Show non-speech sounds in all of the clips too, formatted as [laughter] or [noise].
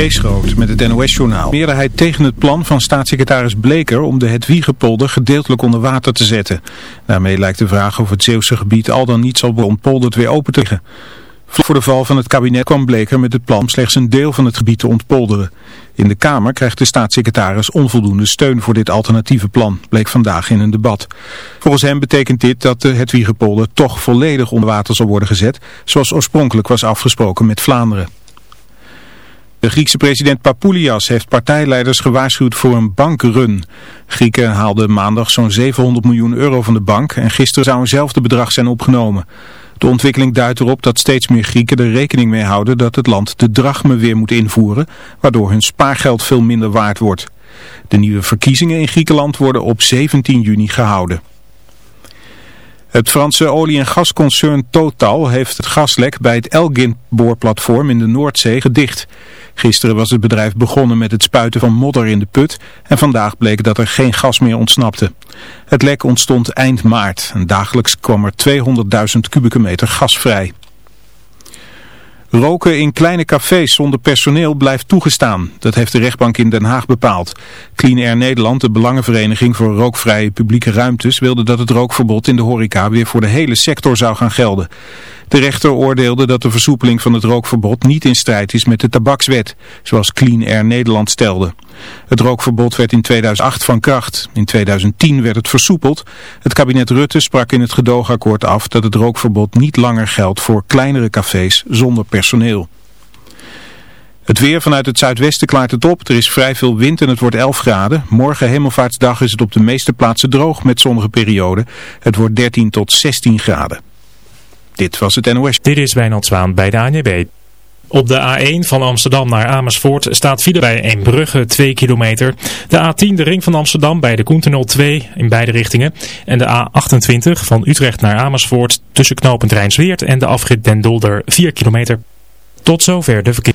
Kees met het NOS-journaal. Meerderheid tegen het plan van staatssecretaris Bleker om de Hedwiegepolder gedeeltelijk onder water te zetten. Daarmee lijkt de vraag of het Zeeuwse gebied al dan niet zal ontpolderd weer open te liggen. Voor de val van het kabinet kwam Bleker met het plan om slechts een deel van het gebied te ontpolderen. In de Kamer krijgt de staatssecretaris onvoldoende steun voor dit alternatieve plan, bleek vandaag in een debat. Volgens hem betekent dit dat de Hedwiegepolder toch volledig onder water zal worden gezet, zoals oorspronkelijk was afgesproken met Vlaanderen. De Griekse president Papoulias heeft partijleiders gewaarschuwd voor een bankrun. Grieken haalden maandag zo'n 700 miljoen euro van de bank en gisteren zou eenzelfde bedrag zijn opgenomen. De ontwikkeling duidt erop dat steeds meer Grieken er rekening mee houden dat het land de drachme weer moet invoeren, waardoor hun spaargeld veel minder waard wordt. De nieuwe verkiezingen in Griekenland worden op 17 juni gehouden. Het Franse olie- en gasconcern Total heeft het gaslek bij het Elgin-boorplatform in de Noordzee gedicht. Gisteren was het bedrijf begonnen met het spuiten van modder in de put en vandaag bleek dat er geen gas meer ontsnapte. Het lek ontstond eind maart en dagelijks kwam er 200.000 kubieke meter gas vrij. Roken in kleine cafés zonder personeel blijft toegestaan. Dat heeft de rechtbank in Den Haag bepaald. Clean Air Nederland, de belangenvereniging voor rookvrije publieke ruimtes, wilde dat het rookverbod in de horeca weer voor de hele sector zou gaan gelden. De rechter oordeelde dat de versoepeling van het rookverbod niet in strijd is met de tabakswet, zoals Clean Air Nederland stelde. Het rookverbod werd in 2008 van kracht. In 2010 werd het versoepeld. Het kabinet Rutte sprak in het gedoogakkoord af dat het rookverbod niet langer geldt voor kleinere cafés zonder personeel. Het weer vanuit het zuidwesten klaart het op. Er is vrij veel wind en het wordt 11 graden. Morgen hemelvaartsdag is het op de meeste plaatsen droog met zonnige perioden. Het wordt 13 tot 16 graden. Dit was het NOS. Dit is Wijnald Zwaan bij de ANB. Op de A1 van Amsterdam naar Amersfoort staat file bij Eembrugge 2 kilometer. De A10 de ring van Amsterdam bij de Koentunnel 2 in beide richtingen. En de A28 van Utrecht naar Amersfoort tussen knooppunt Rijnsweert en de afrit Den Dolder 4 kilometer. Tot zover de verkeer.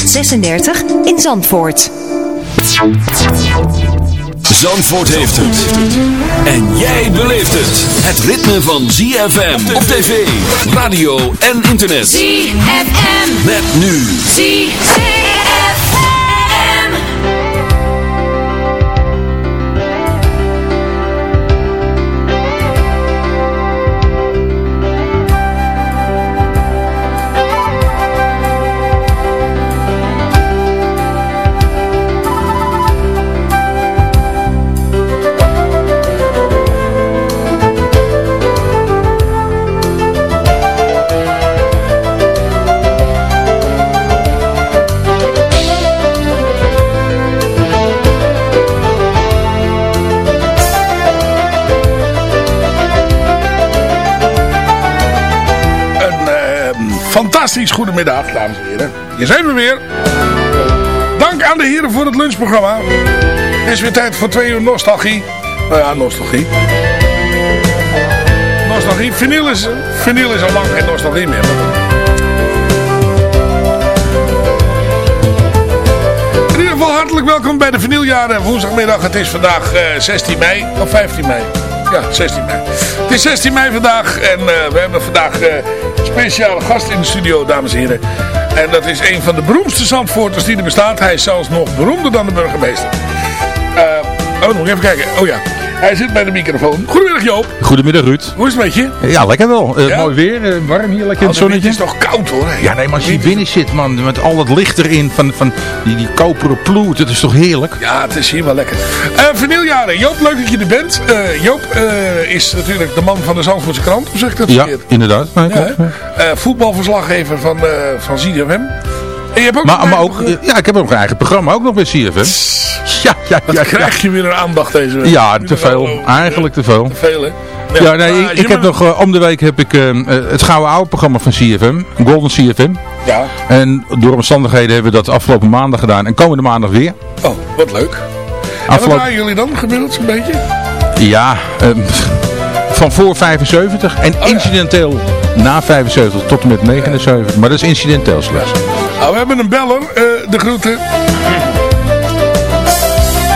36 in Zandvoort. Zandvoort heeft het. En jij beleeft het. Het ritme van ZFM op tv, radio en internet. ZFM. Met nu. ZFM. Fantastisch goedemiddag, dames en heren. Hier zijn we weer. Dank aan de heren voor het lunchprogramma. Het is weer tijd voor twee uur nostalgie. Nou ja, nostalgie. Nostalgie. Vinyl is, is al lang geen nostalgie meer. In ieder geval hartelijk welkom bij de vinyljaren woensdagmiddag. Het is vandaag 16 mei, of 15 mei. Ja, 16 mei. Het is 16 mei vandaag en uh, we hebben vandaag uh, speciale gast in de studio, dames en heren. En dat is een van de beroemdste Zandvoorters die er bestaat. Hij is zelfs nog beroemder dan de burgemeester. Uh, oh, nog even kijken. Oh ja. Hij zit bij de microfoon. Goedemiddag Joop. Goedemiddag Ruud. Hoe is het met je? Ja, lekker wel. Uh, Ja? Mooi weer, eh, warm hier, lekker in het Oh, zonnetje. is toch koud hoor. hè? Ja, nee, maar als je binnen zit, man, met al dat licht erin van, van die, die koperen ploet, het is toch heerlijk? Ja, het is hier wel lekker. Eh vernieljaren. Joop, leuk dat je er bent. Eh, Joop eh, is natuurlijk de man van de Zandvoortse krant. Hoe zeg ik dat Ja, verkeerd? inderdaad. Ja? Eh, voetbalverslaggever van, eh van ZFM. En je hebt ook Maar, een maar eigen ook, programma. ja, ik heb ook een eigen programma, ook nog bij CFM. [laughs] Ja, ja, krijg je weer een aandacht deze week? ja te veel. normaal. Eigenlijk te veel. Te veel, hè? Ja, nee, ik, heb nog, eh, om de week heb ik eh, eh, het Gouden Oude programma van CFM, Golden CFM. Ja. En door omstandigheden hebben we dat afgelopen maandag gedaan en komende maandag weer. Oh, wat leuk. En wat Afgelopen, waren jullie dan gemiddeld zo'n beetje? ja, ehm, van voor 75 en Oh, ja. incidenteel na 75 tot en met 79. Maar dat is incidenteel slechts. Nou, we hebben een beller, eh, de groeten.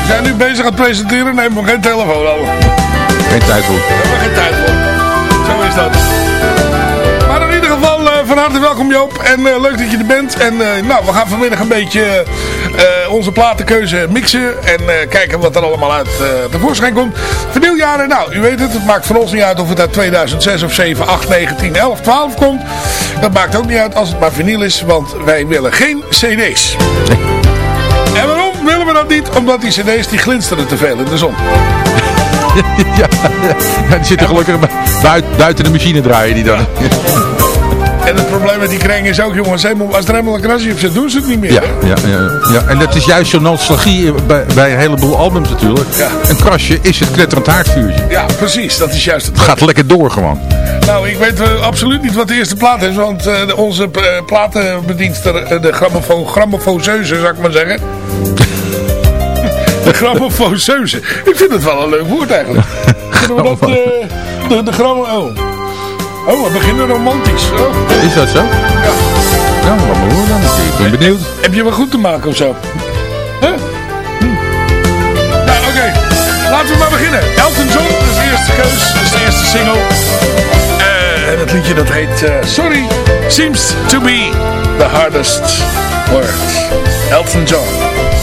We zijn nu bezig aan het presenteren, neem maar geen telefoon over. Geen tijd voor. We geen tijd voor. Zo is dat. Maar in ieder geval, eh, van harte welkom Joop. En eh, leuk dat je er bent. En eh, nou, we gaan vanmiddag een beetje onze platenkeuze mixen. En kijken wat er allemaal uit tevoorschijn komt. Vernieuwjaren, nou, u weet het. Het maakt voor ons niet uit of het uit 2006 of 7, 8, 9, 10, 11, 12 komt. Dat maakt ook niet uit als het maar vinyl is. Want wij willen geen cd's. Dat niet? Omdat die cd's die glinsteren te veel in de zon. [laughs] ja, ja, die zitten gelukkig bu- buiten, buiten de machine draaien die dan. En het probleem met die kring is ook, jongens, helemaal- als er helemaal een krasje op zit, doen ze het niet meer. Ja, ja, ja, ja. En dat is juist zo'n nostalgie bij, bij een heleboel albums natuurlijk. Ja. Een krasje is het knetterend haardvuurtje. Ja, precies. Dat is juist het. Het gaat lekker door gewoon. Nou, ik weet eh, absoluut niet wat de eerste plaat is. Want eh, onze eh, platenbedienster, de grammofoon, grammofoonseuze, zou ik maar zeggen. De grammofoonseuze. Ik vind het wel een leuk woord eigenlijk. [laughs] Kunnen we dat... eh, de, de grammo... Oh. Oh, we beginnen romantisch. Oh. Is dat zo? Ja. Ja, maar horen dan. Ik ben benieuwd. Heb je wat goed te maken of zo? Huh? Hm. Nou, oké. Laten we maar beginnen. Elton John is de eerste keus. Dat is de eerste single. Eh, en het liedje dat heet eh, Sorry Seems to be the hardest word. Elton John.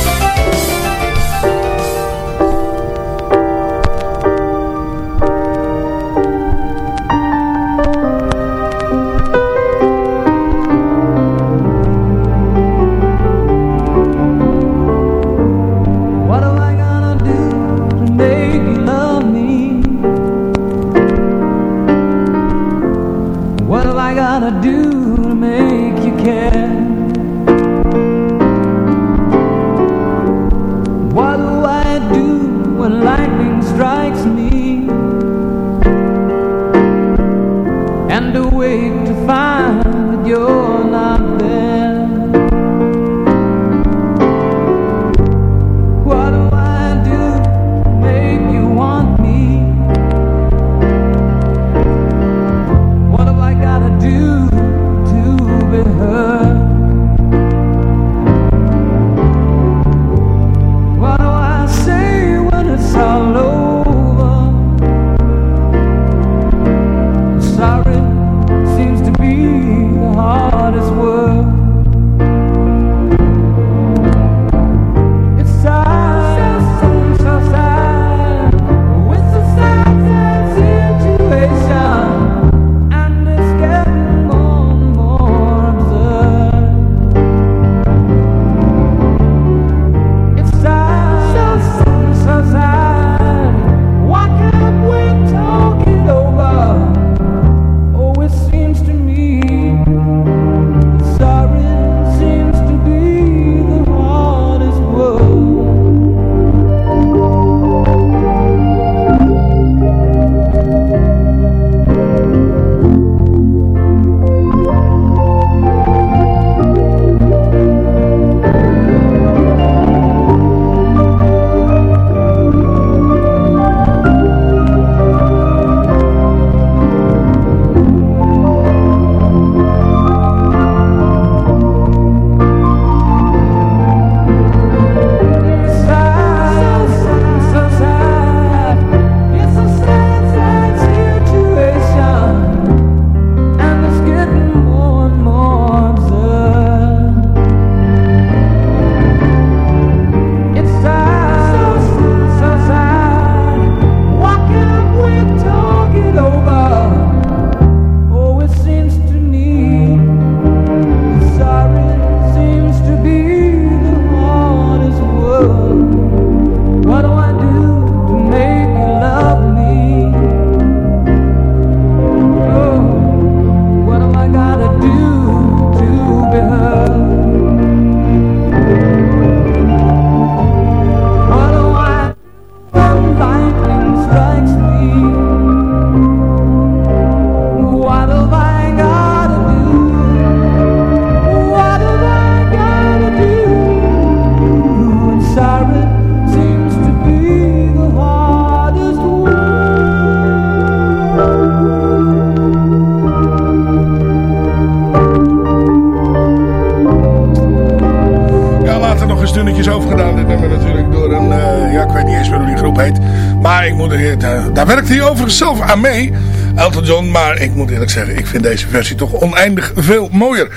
Aan mee, Elton John. Maar ik moet eerlijk zeggen, ik vind deze versie toch oneindig veel mooier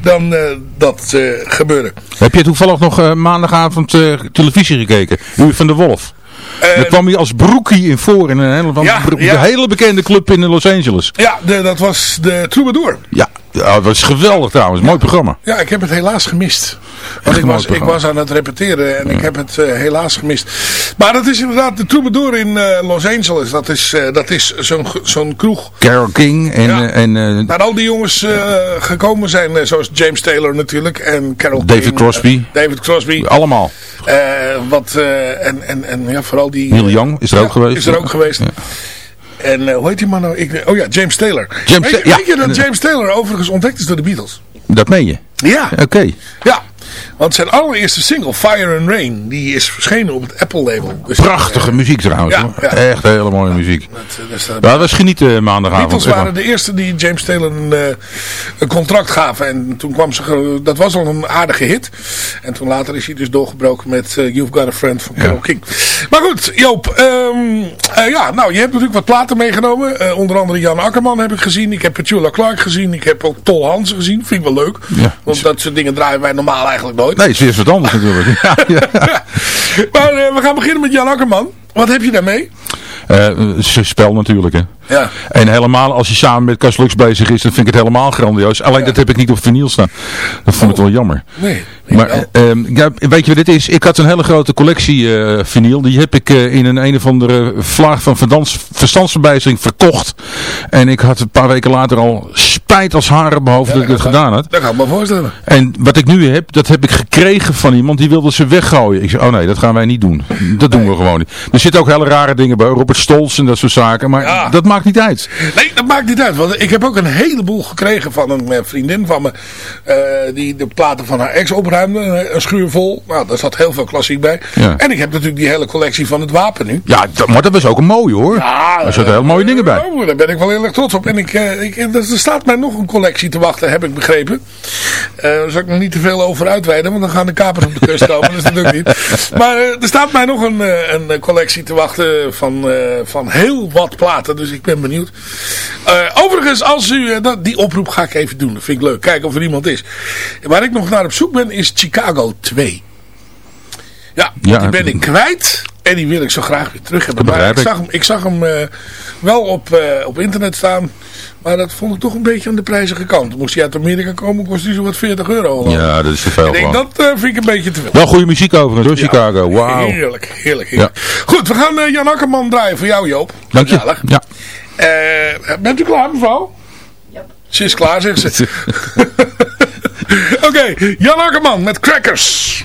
dan uh, dat uh, gebeurde. Heb je toevallig nog maandagavond televisie gekeken? U van de Wolf? Daar kwam hij als broekie in voor in een hele, ja, ja. hele bekende club in Los Angeles. Ja, de, dat was de Troubadour. Ja, ja, dat was geweldig trouwens. Mooi programma. Ja, ik heb het helaas gemist. Want ik was, ik was aan het repeteren en ik heb het uh, helaas gemist. Maar dat is inderdaad de Troubadour in uh, Los Angeles. Dat is, uh, dat is zo'n zo'n kroeg. Carol King en... Ja. en Waar al die jongens gekomen zijn. zoals James Taylor natuurlijk. En Carol David King, Crosby. David Crosby. Allemaal. wat, en, en, en ja, vooral die... Neil Young is er ook geweest. Is er ook geweest. En uh, hoe heet die man nou? Ik, oh ja, James Taylor. James weet, je, ja. weet je dat James Taylor overigens ontdekt is door de Beatles? Dat meen je? Ja. Oké. Ja. Want zijn allereerste single, Fire and Rain, die is verschenen op het Apple-label. Dus Prachtige uh, muziek trouwens. Ja, ja, Echt hele mooie muziek. Dat, dat, dat, dat was genieten maandagavond. Beatles waren de eerste die James Taylor een, een, contract gaven. En toen kwam ze, dat was al een aardige hit. En toen later is hij dus doorgebroken met uh, You've Got a Friend van Carole King. Maar goed, Joop. Um, ja, nou, je hebt natuurlijk wat platen meegenomen. onder andere Jan Akkerman heb ik gezien. Ik heb Petula Clark gezien. Ik heb ook Tol Hansen gezien. Vind ik wel leuk. Want dat soort dingen draaien wij normaal eigenlijk nooit. Nee, het is weer wat anders [laughs] natuurlijk. Ja, ja. [laughs] maar uh, we gaan beginnen met Jan Akkerman. Wat heb je daarmee? Uh, spel natuurlijk, hè. Ja. En helemaal als je samen met Cas Lux bezig is, dan vind ik het helemaal grandioos. Alleen ja. dat heb ik niet op vinyl staan. Dat vond ik wel jammer. Nee. Maar uh, ja, weet je wat dit is? Ik had een hele grote collectie uh, vinyl. Die heb ik uh, in een een of andere vlaag van verstandsverbijzing verkocht. En ik had een paar weken later al spijt als haren op mijn hoofd ja, dat ik het gedaan had. Dat kan ik me voorstellen. En wat ik nu heb, dat heb ik gekregen van iemand die wilde ze weggooien. Ik zei, oh nee, dat gaan wij niet doen. Dat doen nee. we gewoon niet. Er zitten ook hele rare dingen bij. Robert Stolz en dat soort zaken. Maar ja. dat maakt niet uit. Nee, dat maakt niet uit. Want ik heb ook een heleboel gekregen van een vriendin van me. Die de platen van haar ex Een schuur vol. Nou, daar zat heel veel klassiek bij. Ja. En ik heb natuurlijk die hele collectie van het wapen nu. Ja, dat, maar dat was ook een mooie hoor. Ja, er zaten uh, heel mooie dingen bij. Oh, daar ben ik wel heel erg trots op. En ik, uh, ik, er staat mij nog een collectie te wachten, heb ik begrepen. Uh, daar zal ik nog niet te veel over uitweiden, want dan gaan de kapers op de kust komen. dat is natuurlijk niet. Maar uh, er staat mij nog een, een collectie te wachten van, van heel wat platen. Dus ik ben benieuwd. overigens, als u, dat, die oproep ga ik even doen. Dat vind ik leuk. Kijken of er iemand is. Waar ik nog naar op zoek ben, is Chicago 2. Ja, ja die ben ik kwijt. En die wil ik zo graag weer terug hebben. Maar ik zag hem, ik zag hem uh, wel op, uh, op internet staan. Maar dat vond ik toch een beetje aan de prijzige kant. Moest hij uit Amerika komen, kost hij zo wat 40 euro. Ja, dat is te veel. Ik denk, dat uh, vind ik een beetje te veel. Wel goede muziek overigens door ja, Chicago. Wauw. Heerlijk, heerlijk, heerlijk. Ja. Goed, we gaan Jan Akkerman draaien voor jou, Joop. Dank je. Ja. bent u klaar, mevrouw? Ja. Ze is klaar, zegt ze. [laughs] Oké, Jan Akkerman met Crackers.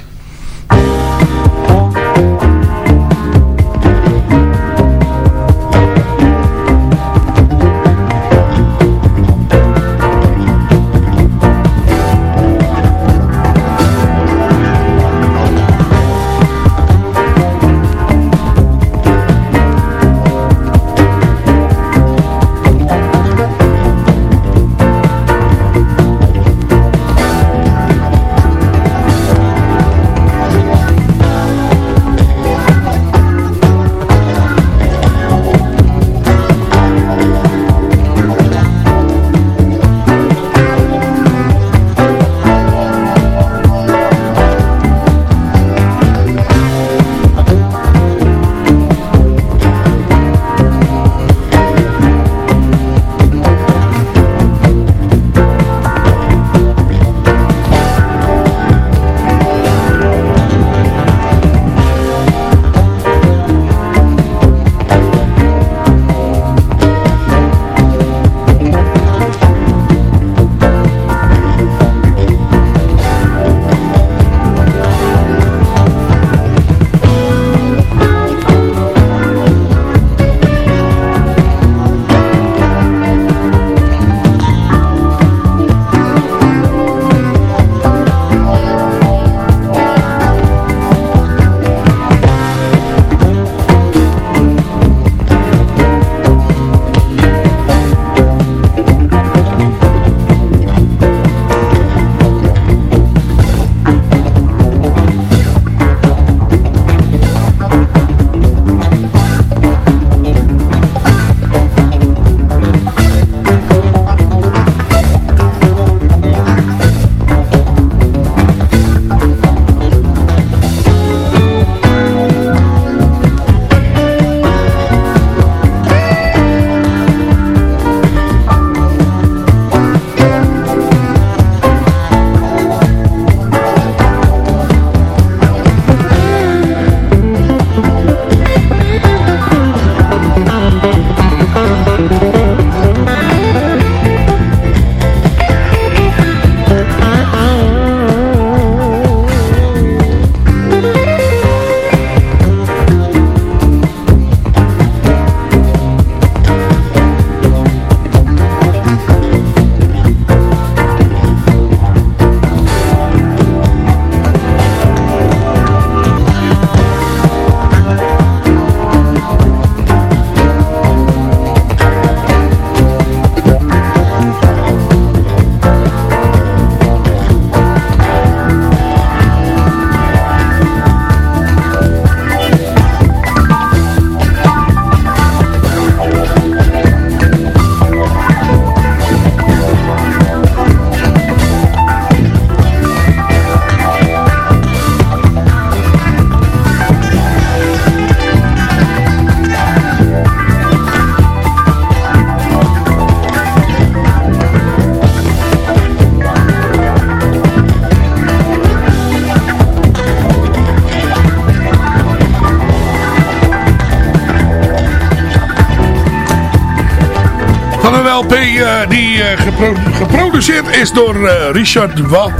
Die gepro geproduceerd is door uh, Richard Dubois.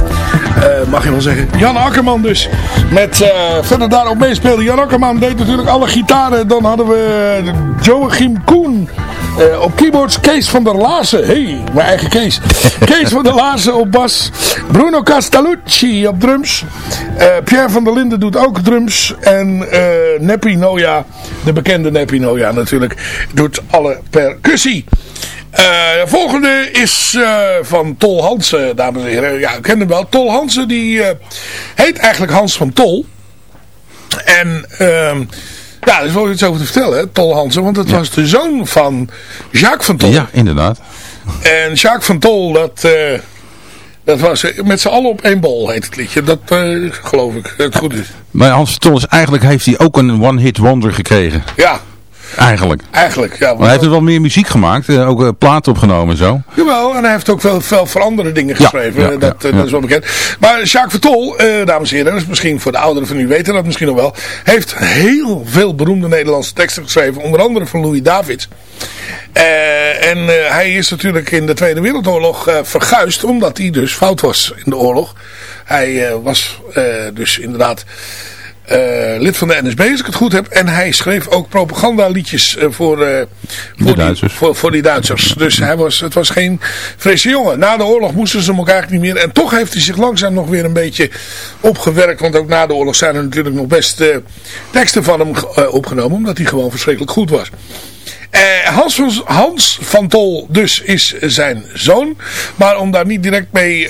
mag je wel zeggen. Jan Akkerman dus. Met verder daarop meespeelde. Jan Akkerman deed natuurlijk alle gitaren. Dan hadden we Joachim Koen. Uh, op keyboards Kees van der Laassen. hey, mijn eigen Kees. [laughs] Kees van der Laassen op bas. Bruno Castellucci op drums. Uh, Pierre van der Linden doet ook drums. En uh, Neppi Noja, de bekende Neppi Noja natuurlijk, doet alle percussie. Volgende is uh, van Tol Hansen, dames en heren. Ja, ik ken hem wel. Tol Hansen, die uh, heet eigenlijk Hans van Tol. En... ehm ja, daar is wel iets over te vertellen, hè, Tol Hansen. Want het ja. was de zoon van Jacques van Tol. Ja, inderdaad. En Jacques van Tol, dat, uh, dat was met z'n allen op één bol, heet het liedje. Dat uh, geloof ik, dat het goed is. Maar Hans van Tol is eigenlijk, heeft hij ook een one-hit wonder gekregen. Ja. Eigenlijk. Eigenlijk, ja. Maar hij heeft er wel meer muziek gemaakt, uh, ook uh, platen opgenomen en zo. Jawel, en hij heeft ook veel, veel voor andere dingen geschreven. Ja, ja, dat, ja, dat is wel bekend. Maar Jacques Vertol, uh, dames en heren, dat is misschien voor de ouderen van u weten dat misschien nog wel, heeft heel veel beroemde Nederlandse teksten geschreven. Onder andere van Louis Davids. en hij is natuurlijk in de Tweede Wereldoorlog verguisd, omdat hij dus fout was in de oorlog. Hij was dus inderdaad... Uh, lid van de NSB, als ik het goed heb. En hij schreef ook propagandaliedjes uh, voor, uh, voor, die, voor, voor, die Duitsers. Dus hij was, het was geen frisse jongen. Na de oorlog moesten ze hem ook eigenlijk niet meer. En toch heeft hij zich langzaam nog weer een beetje opgewerkt. Want ook na de oorlog zijn er natuurlijk nog best teksten van hem opgenomen. Omdat hij gewoon verschrikkelijk goed was. Hans, van, Hans van Tol dus is zijn zoon. Maar om daar niet direct mee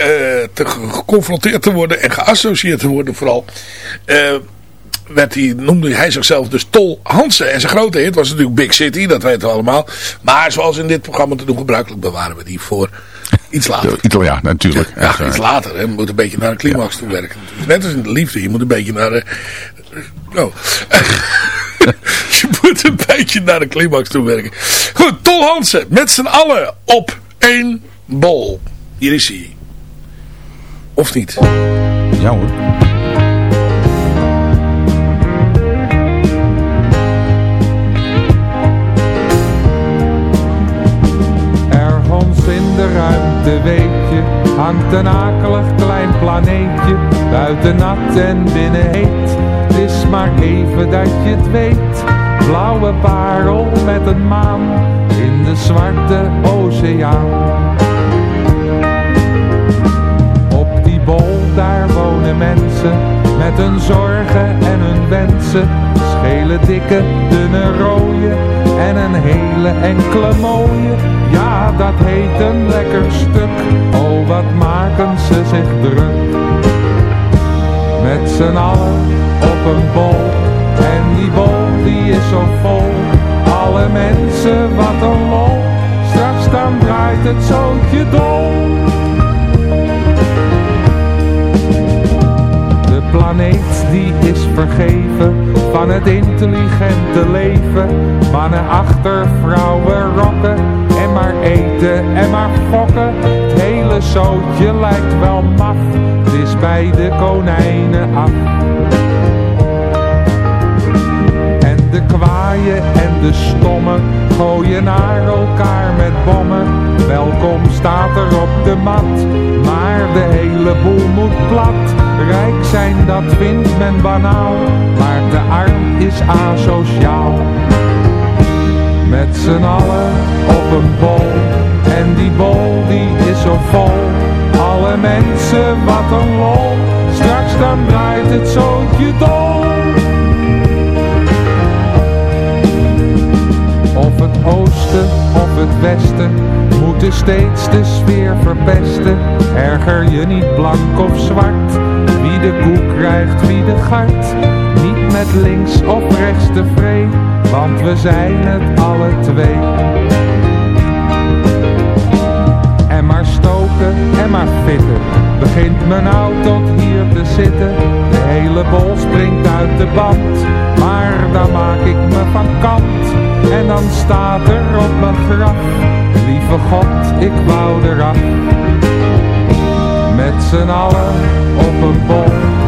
te geconfronteerd te worden en geassocieerd te worden vooral werd hij, noemde hij zichzelf dus Tol Hansen. En zijn grote hit was natuurlijk Big City, dat weten we allemaal. Maar zoals in dit programma te doen gebruikelijk bewaren we die voor iets later. Italiaan, natuurlijk. Ja, ja iets later. Hè. Je moet een beetje naar een climax toe werken. Net als in de liefde, je moet een beetje naar de... Oh. [laughs] je moet een beetje naar de climax toe werken. Goed, Tol Hansen met z'n allen op één bol. Hier is hij. Of niet? Ja hoor. De ruimte, weet je, hangt een akelig klein planeetje, buiten nat en binnen heet. Het is maar even dat je het weet, blauwe parel met een maan in de zwarte oceaan. Op die bol daar wonen mensen met hun zorgen en hun wensen, schele dikke, dunne rode en een hele enkele mooie. Ja, dat heet een lekker stuk. Oh, wat maken ze zich druk. Met z'n allen op een bol. En die bol die is zo vol. Alle mensen, wat een lol. Straks dan draait het zootje dol. planeet die is vergeven van het intelligente leven. Mannen achter vrouwen rokken maar eten en maar fokken. Het hele zootje lijkt wel maf, het is bij de konijnen af. En de kwaaien en de stommen gooien naar elkaar met bommen. Welkom staat er op de mat, maar de hele boel moet plat. Rijk zijn, dat vindt men banaal, maar de arm is asociaal. Met z'n allen op een bol, en die bol die is zo vol. Alle mensen, wat een lol, straks dan draait het zootje dol. Of het oosten of het westen, moeten steeds de sfeer verpesten. Erger je niet blank of zwart wie de koek krijgt, wie de gart. Niet met links of rechts tevreden, want we zijn het alle twee. En maar stoken en maar fitten, begint mijn nou tot hier te zitten. De hele bol springt uit de band, maar dan maak ik me van kant. En dan staat er op mijn graf, lieve God, ik wou eraf met z'n allen op een bol.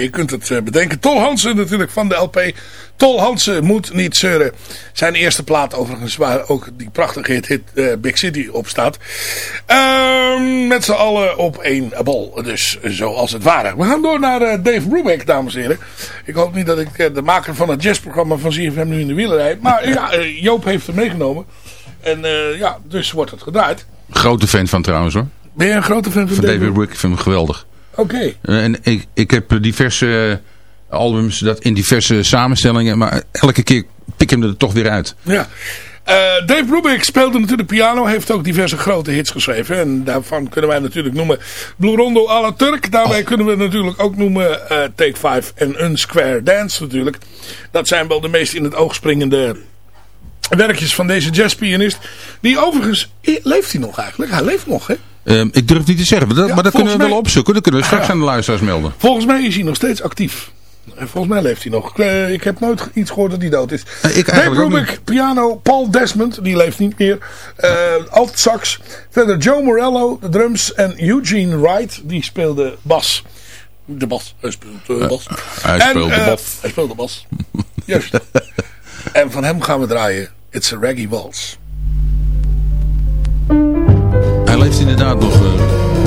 Je kunt het eh, bedenken. Tol Hansen natuurlijk van de LP. Tol Hansen moet niet zeuren. Zijn eerste plaat overigens waar ook die prachtige hit, hit uh, Big City op staat. Uh, met z'n allen op één bol. Dus zoals het ware. We gaan door naar uh, Dave Brubeck, dames en heren. Ik hoop niet dat ik de maker van het jazzprogramma van ZFM nu in de wielen rijd. Maar ja, Joop heeft hem meegenomen. En ja, dus wordt het gedraaid. Grote fan van trouwens hoor. Ben je een grote fan van, van David Brubeck? Ik vind hem geweldig. Oké. En ik, ik heb diverse albums dat in diverse samenstellingen. Maar elke keer pik hem er toch weer uit. Ja. Uh, Dave Brubeck speelde natuurlijk piano. Heeft ook diverse grote hits geschreven. En daarvan kunnen wij natuurlijk noemen Blue Rondo à la Turk. Daarbij oh. kunnen we natuurlijk ook noemen uh, Take 5 en Un Square Dance natuurlijk. Dat zijn wel de meest in het oog springende werkjes van deze jazzpianist. Die overigens, leeft hij nog eigenlijk? Hij leeft nog hè? Um, ik durf niet te zeggen, dat, ja, maar dat kunnen we mij, wel opzoeken. Dat kunnen we straks ja. aan de luisteraars melden. Volgens mij is hij nog steeds actief. Volgens mij leeft hij nog. Ik, uh, ik heb nooit iets gehoord dat hij dood is. Uh, ik Dave Brubeck, piano. Paul Desmond, die leeft niet meer. Uh, alt sax. Verder Joe Morello, de drums. En Eugene Wright, die speelde bas. De bas. Hij speelt bas. hij speelde en, bas. Hij speelde bas. Juist. [laughs] en van hem gaan we draaien. It's a Reggae Waltz. Hij leeft inderdaad nog...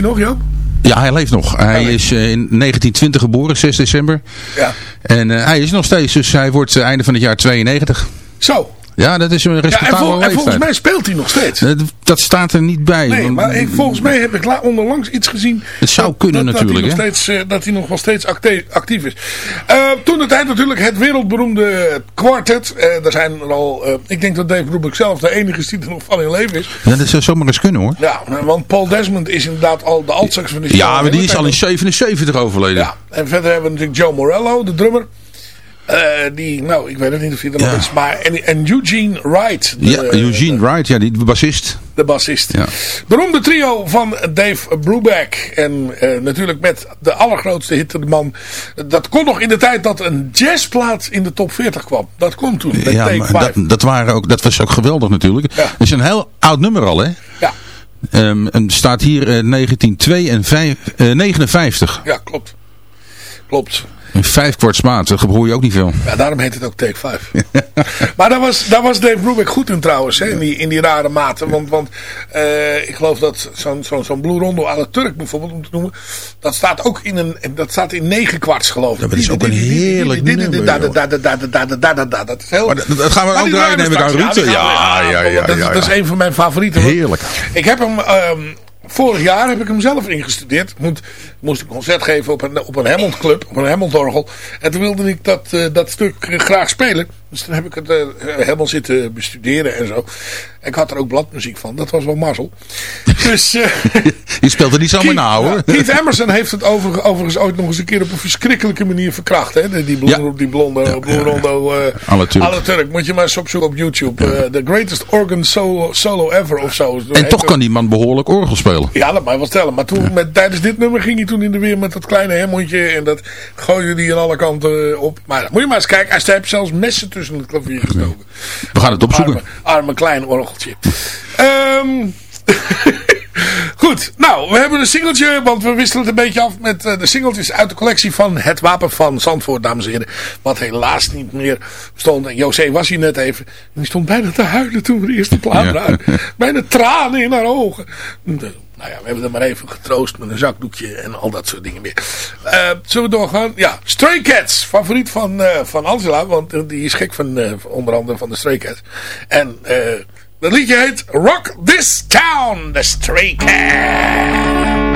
hij nog, Joop? Ja, hij leeft nog. Hij is eh, in 1920 geboren, 6 december. Ja. En eh, hij is nog steeds, dus hij wordt eh, einde van het jaar 92. Zo. Ja, dat is een Ja, en, respectabele vol- en volgens mij speelt hij nog steeds. Dat, dat staat er niet bij. Nee, want- maar ik, volgens mij heb ik la- onderlangs iets gezien. Het zou kunnen dat, natuurlijk, Dat hij, nog steeds, eh, dat hij nog wel steeds actief is. Eh, toen de tijd natuurlijk het wereldberoemde quartet. Eh er zijn er al, eh, ik denk dat Dave Brubeck zelf de enige is die er nog van in leven is. Ja, dat zou zomaar eens kunnen hoor. Ja, want Paul Desmond is inderdaad al de altsaxofonist. Ja, maar die is al in 77 overleden. Ja, en verder hebben we natuurlijk Joe Morello, de drummer. Eh, die, nou, ik weet het niet of hij er nog is. Maar, en, en Eugene Wright, de, Ja, Eugene Wright, ja, die bassist. de bassist. Ja. Beroemde trio van Dave Brubeck. En eh, natuurlijk met de allergrootste hit, de man. Dat kon nog in de tijd dat een jazzplaat in de top 40 kwam. Dat kon toen, met Ja, Take maar 5. dat, dat, waren ook, dat was ook geweldig natuurlijk. Ja. Het is een heel oud nummer al, hè? Ja, Ehm, en staat hier eh, 1959. ja, klopt. Klopt. Een vijf kwartsmaat, dat gebroei je ook niet veel. Ja, daarom heet het ook Take 5. maar daar was, daar was Dave Brubeck goed in trouwens, hè, in, die, in die rare mate. Want, want eh, ik geloof dat zo'n zo'n zo'n Blue Rondo à la Turk bijvoorbeeld, om te noemen, dat staat ook in een, dat staat in negen kwarts geloof ik. Dat is ook een heerlijk nummer. Dat is heel... Maar dat, gaan we ook draaien, neem ik aan. Rutte. Ja, ja, ja. Dat, is een van mijn favorieten. Heerlijk. Ik heb hem... Vorig jaar heb ik hem zelf ingestudeerd. Moest een concert geven op een, op een Hammond club, op een Hammond. En toen wilde ik dat, eh, dat stuk graag spelen. Dus toen heb ik het eh, helemaal zitten bestuderen en zo. Ik had er ook bladmuziek van. Dat was wel mazzel. [laughs] Dus... eh, [laughs] Je speelt er niet zomaar na hoor. ja, Keith Emerson heeft het over, overigens ooit nog eens een keer op een verschrikkelijke manier verkracht. Hè? Die, blonde, Ja. die blonde eh À la Turk. Turk. Moet je maar eens opzoeken op YouTube. The greatest organ solo, solo ever of zo. En toch kan die man behoorlijk orgel spelen. Ja, dat mag je wel stellen. Maar toen, met, tijdens dit nummer ging hij toen in de weer met dat kleine hemmondje. En dat gooide hij aan alle kanten op. Maar moet je maar eens kijken. Hij heeft zelfs messen tussen het klavier gestoken. We gaan het opzoeken. Arme, arme klein orgeltje. Ehm [laughs] Goed, nou, we hebben een singeltje, want we wisselen het een beetje af met eh, de singeltjes uit de collectie van Het Wapen van Zandvoort, dames en heren. Wat helaas niet meer stond. En José was hier net even. En die stond bijna te huilen toen we de eerste plaat Ja. Bijna tranen in haar ogen. De- nou ja, we hebben er maar even getroost met een zakdoekje en al dat soort dingen meer. Eh, zullen we doorgaan? Ja, Stray Cats. Favoriet van, eh, van Angela, want eh, die is gek van eh, onder andere van de Stray Cats. En dat liedje heet Rock This Town, de Stray Cats.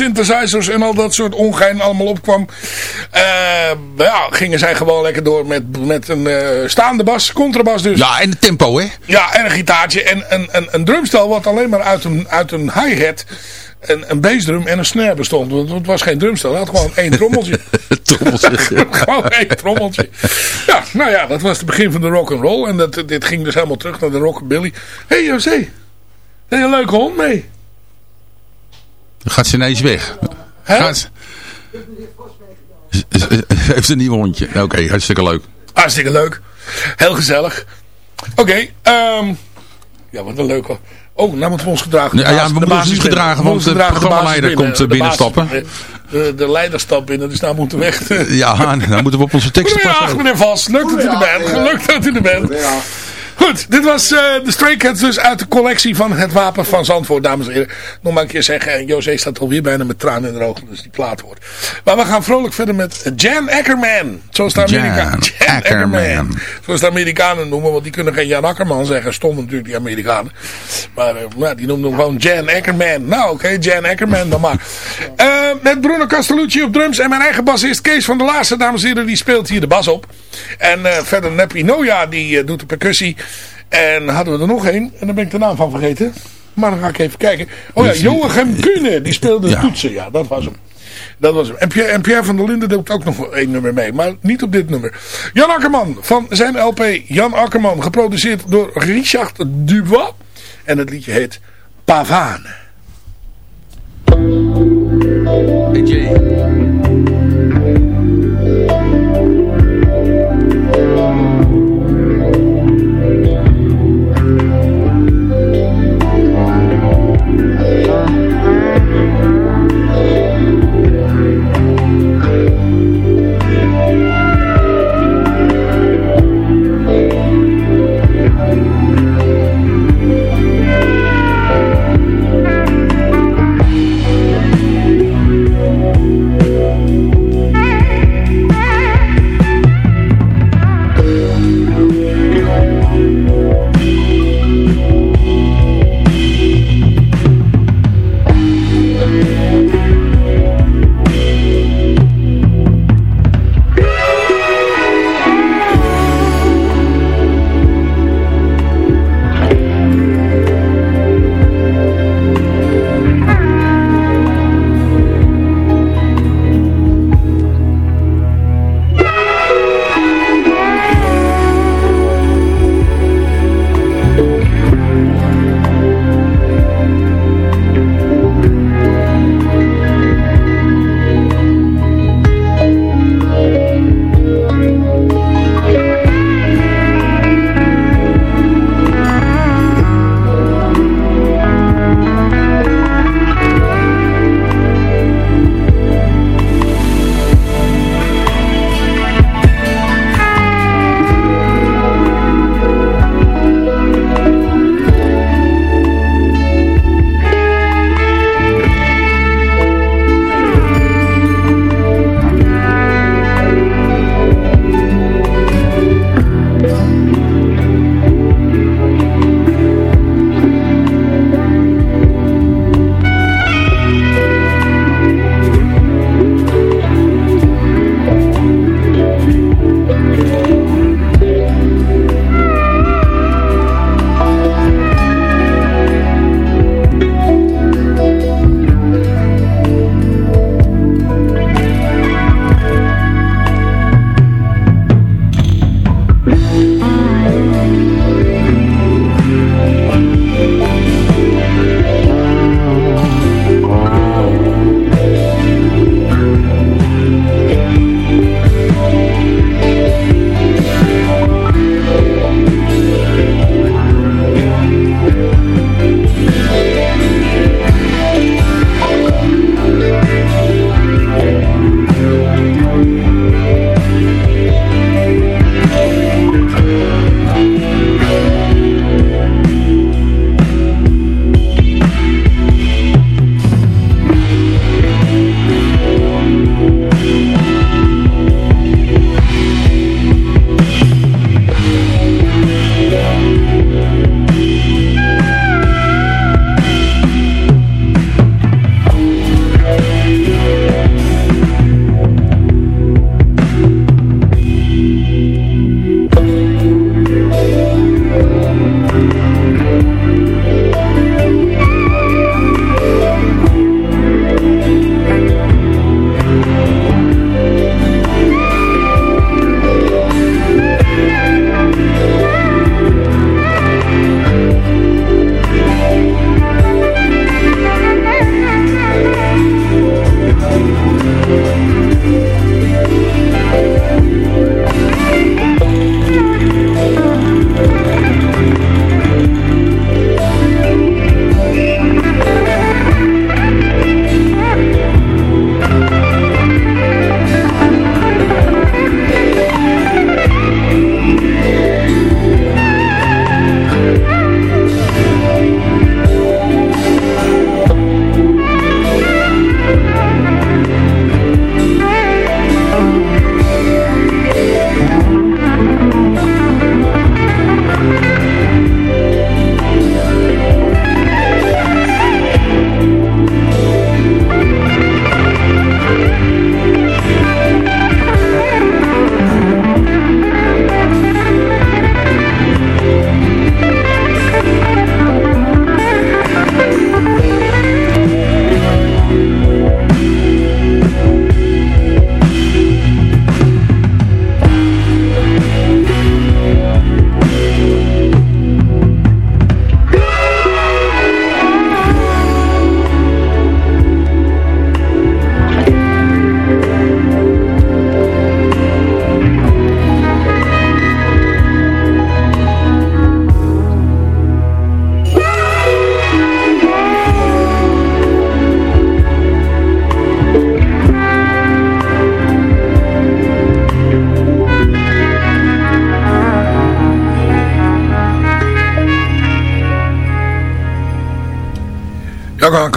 Synthesizers en al dat soort ongein allemaal opkwam. eh, ja, gingen zij gewoon lekker door met, met een eh, staande bas, contrabas dus. Ja, en de tempo, hè? Ja, en een gitaartje en een, een, een drumstel wat alleen maar uit een, uit een hi-hat, een, een bassdrum en een snare bestond. Want het was geen drumstel, het had gewoon één trommeltje. [laughs] Trommeltje. [laughs] gewoon één trommeltje. Ja, nou ja, dat was het begin van de rock and roll. En dat, dit ging dus helemaal terug naar de rockabilly. Hé hey, José, heb je een leuke hond mee? Dan gaat ze ineens weg. Hè? Gaat ze... Heeft een nieuw hondje. Oké, hartstikke leuk. Hartstikke leuk. Heel gezellig. Oké, ehm ja, wat een leuke... Oh, nou moeten we ons gedragen. Ja, ja, we moeten ons gedragen, want de programmaleider komt, eh, binnenstappen. De, de leider stapt binnen, dus nou moeten we echt... Ja, dan moeten we op onze teksten Goedemiddag, passen. meneer Vos. Leuk dat u er bent. Gelukt dat u er bent. Goed, dit was eh, de Stray Cats dus uit de collectie van het Wapen van Zandvoort, dames en heren. Nog maar een keer zeggen, en José staat alweer bijna met tranen in de ogen, dus die plaat wordt. Maar we gaan vrolijk verder met Jan Ackerman. Zoals de, Amerika Jan Ackerman. Zoals de Amerikanen noemen, want die kunnen geen Jan Akkerman zeggen. Stonden natuurlijk die Amerikanen. Maar eh, nou, die noemden hem gewoon Jan Ackerman. Nou oké, Jan Ackerman dan maar. Eh, met Bruno Castellucci op drums en mijn eigen bassist Kees van der Laarse, dames en heren, die speelt hier de bas op. En eh, verder Neppy Noja, die eh, doet de percussie. En hadden we er nog één, en dan ben ik de naam van vergeten. Maar dan ga ik even kijken. Oh ja, Joachim Kuhne, die speelde Ja. toetsen. Ja, dat was hem. Dat was hem. En Pierre, en Pierre van der Linden doet ook nog één nummer mee. Maar niet op dit nummer. Jan Akkerman van zijn LP Jan Akkerman. Geproduceerd door Richard Dubois. En het liedje heet Pavane. Hey Jay.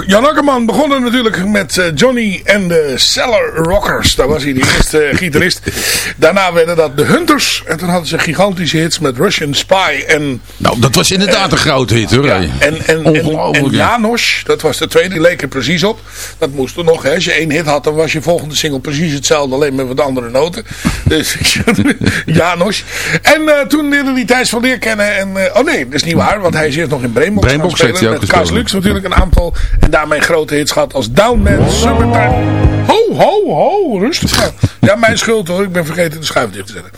Jan, Akkerman begon er natuurlijk met eh, Johnny en de Cellar Rockers. Daar was hij de eerste eh, gitarist. Daarna werden dat de Hunters. En toen hadden ze gigantische hits met Russian Spy en... Nou, dat was inderdaad een grote hit hoor. Ja, en, en, en. Janos, dat was de tweede, die leek er precies op. Dat moest er nog. Hè. Als je één hit had, dan was je volgende single precies hetzelfde, alleen met wat andere noten. [laughs] Dus [laughs] Janos. En eh, toen leerde hij Thijs van Leer kennen. En, eh, oh nee, dat is niet waar, want hij is eerst nog in Brainbox, gaan Brainbox heeft spelen. Met Kaas. Lux natuurlijk een aantal. En daarmee grote hits gehad als Downman, Summertime. Ho, ho, ho, rustig. Ja, mijn schuld hoor. Ik ben vergeten de schuif dicht te zetten.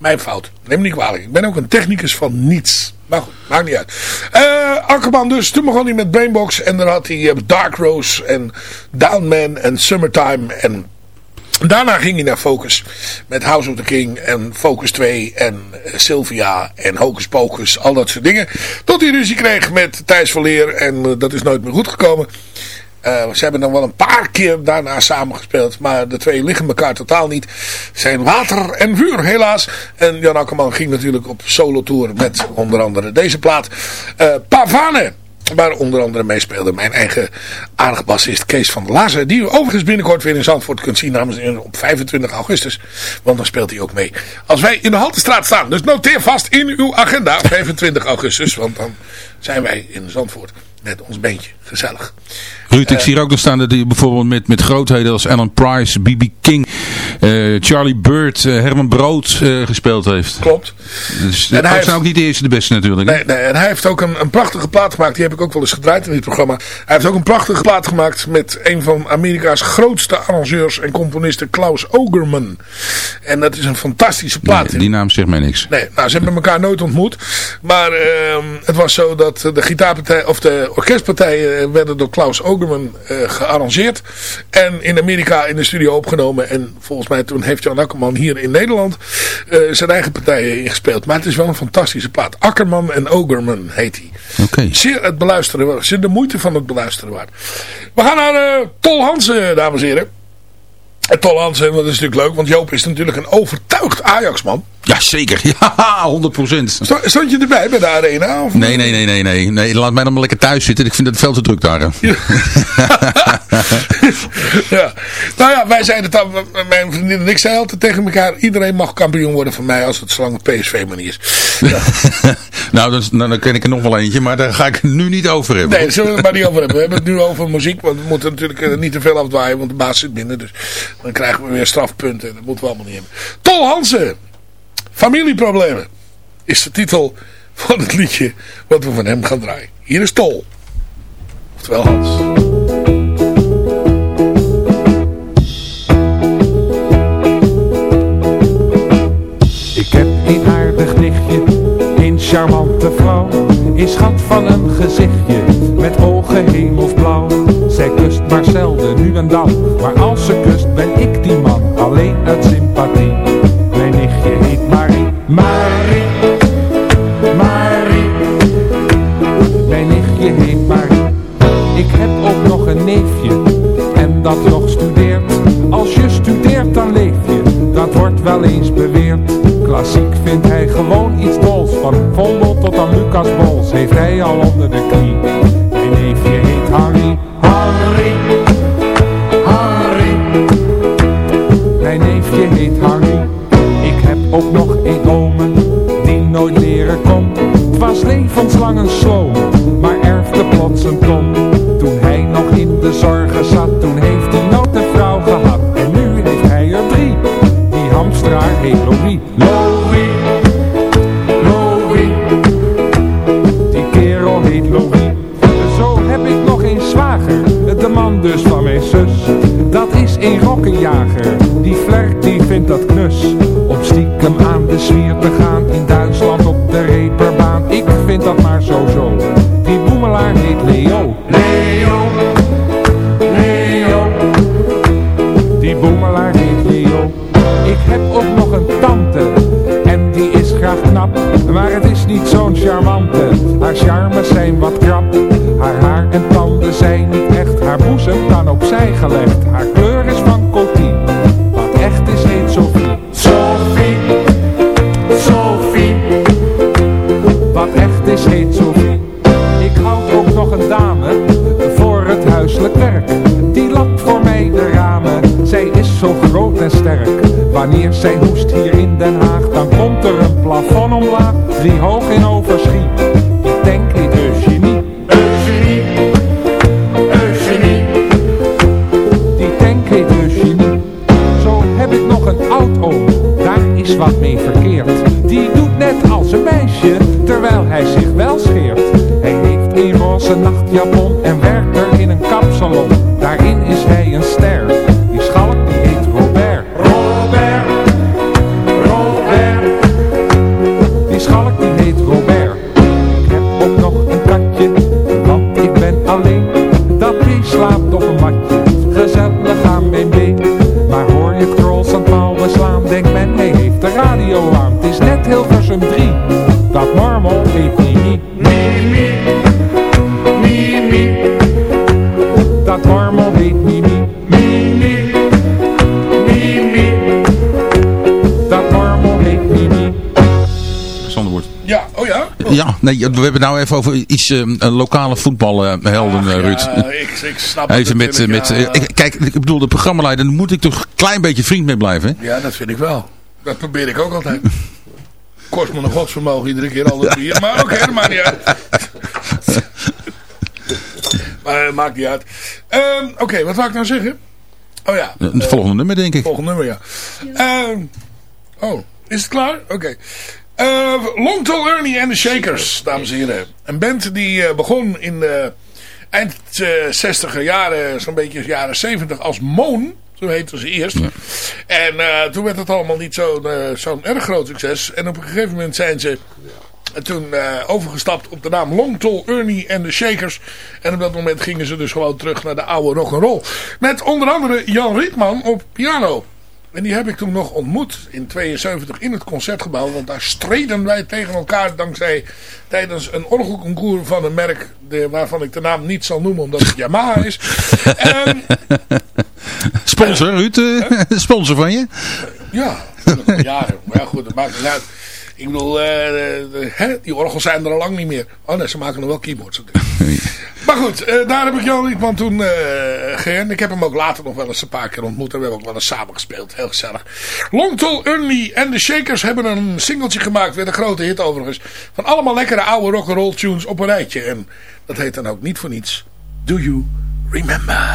Mijn fout. Neem me niet kwalijk. Ik ben ook een technicus van niets. Maar goed, maakt niet uit. Eh Akkerman dus. Toen begon hij met Brainbox. En dan had hij eh, Dark Rose en Downman en Summertime. En daarna ging hij naar Focus. Met House of the King en Focus 2 en eh, Sylvia en Hocus Pocus. Al dat soort dingen. Tot hij ruzie kreeg met Thijs van Leer. En dat is nooit meer goed gekomen. Eh, ze hebben dan wel een paar keer daarna samengespeeld. Maar de twee liggen elkaar totaal niet. Zijn water en vuur helaas. En Jan Akkerman ging natuurlijk op solo tour met onder andere deze plaat. eh Pavane. Waar onder andere meespeelde mijn eigen aardige bassist Kees van der Lazen. Die u overigens binnenkort weer in Zandvoort kunt zien namens op 25 augustus. Want dan speelt hij ook mee. Als wij in de Haltestraat staan. Dus noteer vast in uw agenda 25 augustus. Want dan zijn wij in Zandvoort met ons beentje. Gezellig. Ruud, ik zie hier ook nog staan dat hij bijvoorbeeld met, met grootheden als Alan Price, B.B. King, eh, Charlie Bird, eh, Herman Brood eh, gespeeld heeft. Klopt. Dus En dat hij zijn ook niet de eerste de beste natuurlijk. Nee, nee, en hij heeft ook een, een prachtige plaat gemaakt. Die heb ik ook wel eens gedraaid in dit programma. Hij heeft ook een prachtige plaat gemaakt met een van Amerika's grootste arrangeurs en componisten, Klaus Ogerman. En dat is een fantastische plaat. Nee, die naam zegt mij niks. Nee, nou, ze hebben elkaar nooit ontmoet. Maar ehm, het was zo dat de gitaarpartij, of de orkestpartijen eh, werden door Klaus Ogerman eh, gearrangeerd. En in Amerika in de studio opgenomen. En volgens mij toen heeft Jan Akkerman hier in Nederland eh, zijn eigen partijen ingespeeld. Maar het is wel een fantastische plaat. Akkerman en Ogerman heet hij. Oké. Zeer het beluisteren waard. Zeer de moeite van het beluisteren waard. We gaan naar eh, Tol Hansen, dames en heren. En Tol Hansen, dat is natuurlijk leuk. Want Joop is natuurlijk een overtuigd Ajax-man. Ja, zeker. [laughs] Ja, 100 procent. Sto- Stond je erbij bij de arena? Of? Nee, nee, nee, nee, nee, nee. Laat mij dan maar lekker thuis zitten. Ik vind het veel te druk daar. [laughs] ja. Nou ja, wij zeiden het mijn vriendin en ik zeiden altijd tegen elkaar, iedereen mag kampioen worden van mij als het zolang het PSV maar niet is. [laughs] nou, dan, dan ken ik er nog wel eentje, maar daar ga ik het nu niet over hebben. Nee, daar zullen we het maar niet over hebben. We hebben het nu over muziek, want we moeten natuurlijk eh, niet te veel afdwaaien, want de baas zit binnen. Dus dan krijgen we weer strafpunten en dat moeten we allemaal niet hebben. Tol Hansen, familieproblemen, is de titel van het liedje wat we van hem gaan draaien. Hier is Tol. Oftewel Hans. Ik heb een aardig nichtje, een charmante vrouw. Een schat van een gezichtje, met ogen hemelsblauw. Zij kust maar zelden, nu en dan. Maar als ze kust, ben ik die man, alleen uit sympathie. Vindt hij gewoon iets dols, van Vondel tot aan Lucas Bols heeft hij al onder de knie. Mijn neefje heet Harry, Harry, Harry. Mijn neefje heet Harry, ik heb ook nog een ome, die nooit leren kon. Het was levenslang een sloom, maar erfde plots een ton. Zwier te gaan, Zij hoest hier in Den Haag, dan komt er een plafond omlaag, nee, we hebben het nou even over iets eh, een lokale voetbalhelden, eh, Ruud. Ja, ik, ik snap het Even met, eh, met natuurlijk, eh, ja. ik- kijk, ik bedoel, de programmaleider, daar moet ik toch een klein beetje vriend mee blijven. hè? Ja, dat vind ik wel. Dat probeer ik ook altijd. [laughs] Kost me een godsvermogen iedere keer al dat [laughs] bier. Maar oké, dat maakt niet uit. [laughs] maar eh, maakt niet uit. Ehm, oké, wat wou ik nou zeggen? Oh ja. Het volgende nummer, denk ik. Volgende nummer, ja. Ehm, oh, is het klaar? Oké. Eh, Long Tall Ernie en de Shakers, dames en heren. Een band die eh, begon in de eind eh 60 jaren, zo'n beetje jaren 70 als Moon. Zo heette ze eerst. En eh, toen werd het allemaal niet zo'n eh, zo'n erg groot succes. En op een gegeven moment zijn ze toen eh, overgestapt op de naam Long Tall Ernie en de Shakers. En op dat moment gingen ze dus gewoon terug naar de oude rock'n'roll. Met onder andere Jan Rietman op piano. En die heb ik toen nog ontmoet in 72 in het Concertgebouw. Want daar streden wij tegen elkaar dankzij tijdens een orgelconcours van een merk de, waarvan ik de naam niet zal noemen omdat het Yamaha is. [laughs] Sponsor, Ruud? eh, sponsor van je? ja, jaren. Maar ja, goed, dat maakt niet uit. Ik bedoel, eh, de- hè, die orgels zijn er al lang niet meer. Oh nee, ze maken nog wel keyboards. natuurlijk. [laughs] Maar goed, eh, daar heb ik Jan Rietman toen geërnd. Ik heb hem ook later nog wel eens een paar keer ontmoet. En we hebben ook wel eens samen gespeeld. Heel gezellig. Long Tall Ernie en de Shakers hebben een singeltje gemaakt. Weer een grote hit overigens. Van allemaal lekkere oude rock'n'roll tunes op een rijtje. En dat heet dan ook niet voor niets. Do You Remember?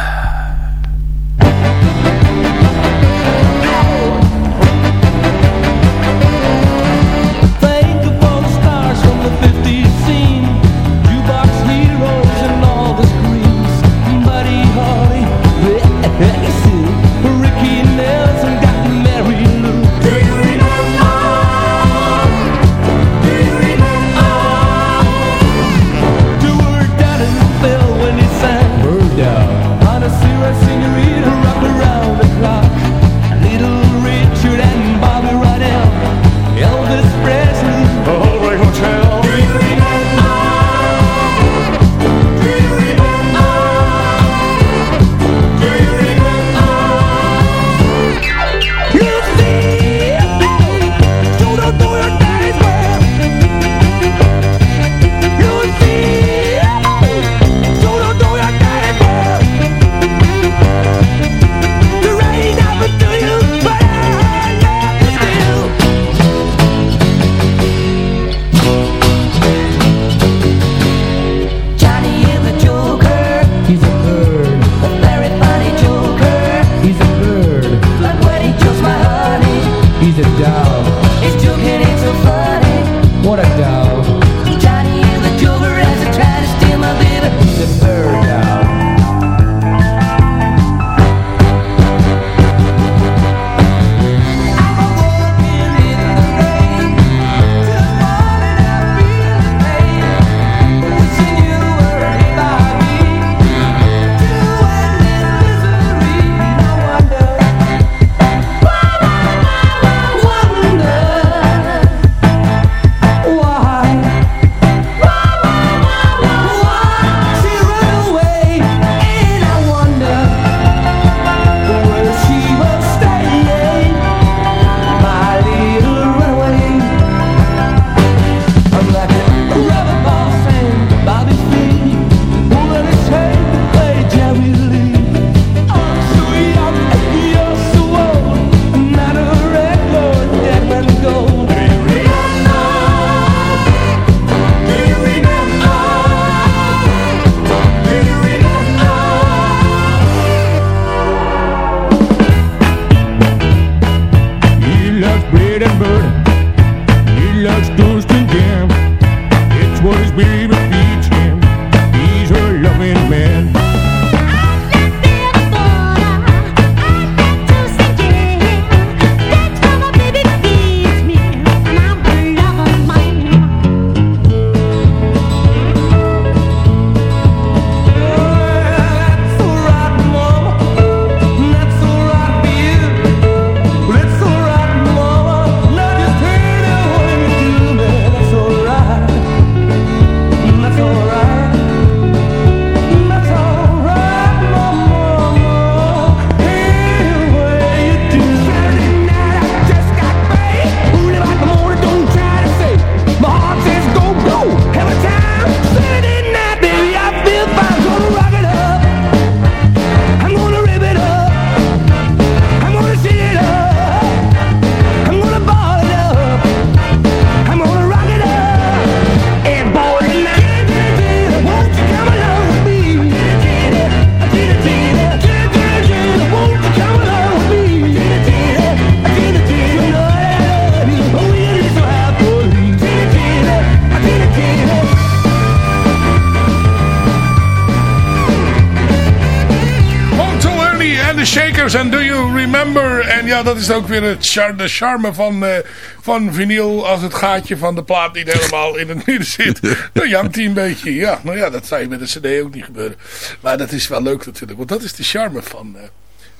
Is ook weer het char de charme van, eh, van vinyl. Als het gaatje van de plaat niet helemaal in het midden zit. Dan jankt hij een beetje. Ja, nou ja, dat zou je met een cd ook niet gebeuren. Maar dat is wel leuk natuurlijk. Want dat is de charme van, uh,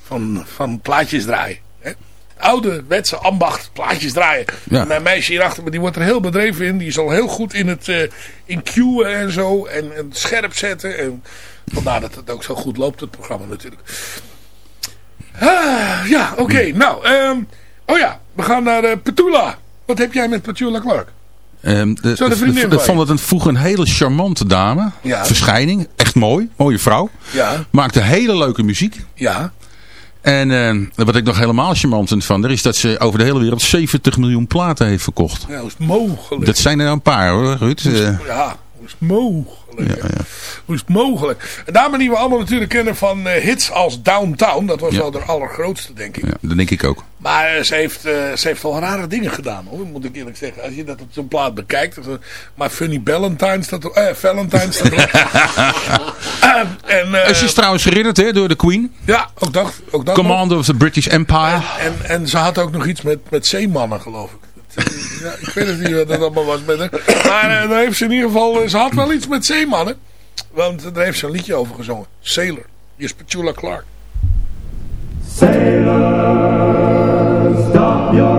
van, van plaatjes draaien. Hè? Oude wetse ambacht, plaatjes draaien. Ja. Mijn meisje hierachter, maar die wordt er heel bedreven in. Die is al heel goed in het uh, in cueën en zo. En, en scherp zetten. En vandaar dat het ook zo goed loopt, het programma natuurlijk. Ah, ja, oké. Nou, um, oh ja, we gaan naar uh, Petula. Wat heb jij met Petula Clark? Um, de, Zo de vriendin Ik vond het een, vroeger een hele charmante dame. Ja. Verschijning. Echt mooi. Mooie vrouw. Ja. Maakte hele leuke muziek. Ja. En uh, wat ik nog helemaal charmant vind van haar is dat ze over de hele wereld 70 miljoen platen heeft verkocht. Ja, hoe is mogelijk? Dat zijn er een paar hoor, Ruud. Uh, ja, is het mogelijk? Ja, ja. Hoe is het mogelijk? Een dame die we allemaal natuurlijk kennen van uh, hits als Downtown. Dat was wel de allergrootste, denk ik. Ja, dat denk ik ook. Maar uh, ze, heeft, uh, ze heeft wel rare dingen gedaan, hoor. Moet ik eerlijk zeggen. Als je dat op zo'n plaat bekijkt. Maar Funny Valentine staat er... Eh, Valentine staat [laughs] en, Als je is trouwens herinnerd, hè, door de Queen. Ja, ook dat. Ook dat Commander of the British Empire. En, en, en, ze had ook nog iets met, met zeemannen, geloof ik. Ja, ik weet het niet wat dat allemaal was met haar. Maar uh, heeft ze in ieder geval... Ze had wel iets met zeemannen. Want daar heeft ze een liedje over gezongen. Sailor. Is Petula Clark. Sailor, stop your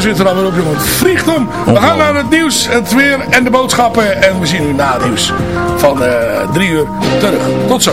zit er alweer op, jongen. Het vliegt om. We gaan naar het nieuws, het weer en de boodschappen. En we zien u na het nieuws van uh, drie uur terug. Tot zo.